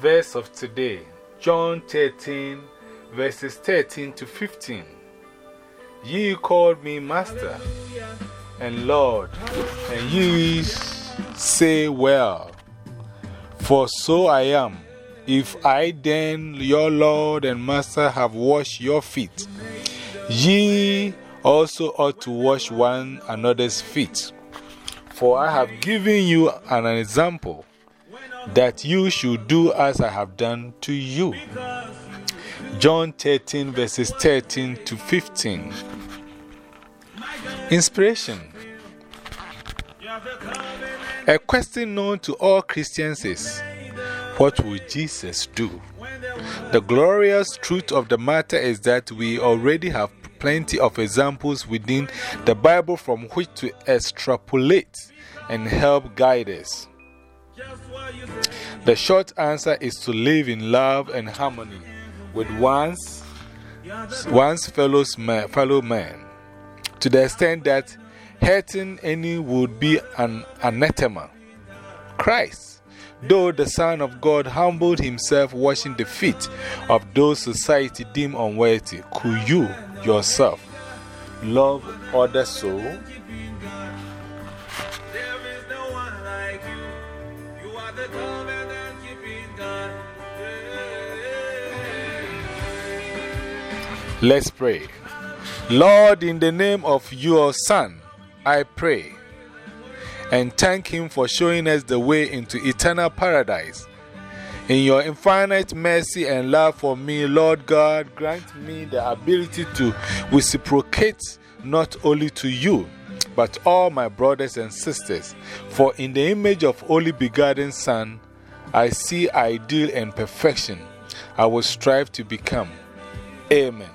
verse of today, John 13, verses 13 to 15. Ye called me Master and Lord, and ye say, Well, for so I am. If I then, your Lord and Master, have washed your feet, ye also ought to wash one another's feet. For I have given you an example that you should do as I have done to you. John 13, verses 13 to 15. Inspiration A question known to all Christians is What would Jesus do? The glorious truth of the matter is that we already have plenty of examples within the Bible from which to extrapolate and help guide us. The short answer is to live in love and harmony with one's, one's fellows man, fellow man, to the extent that hurting any would be an anathema. Christ, though the Son of God humbled himself washing the feet of those society deemed unworthy, could you yourself love others so? Let's pray. Lord, in the name of your Son, I pray and thank Him for showing us the way into eternal paradise. In your infinite mercy and love for me, Lord God, grant me the ability to reciprocate not only to you, but all my brothers and sisters. For in the image of only begotten Son, I see ideal and perfection I will strive to become. Amen.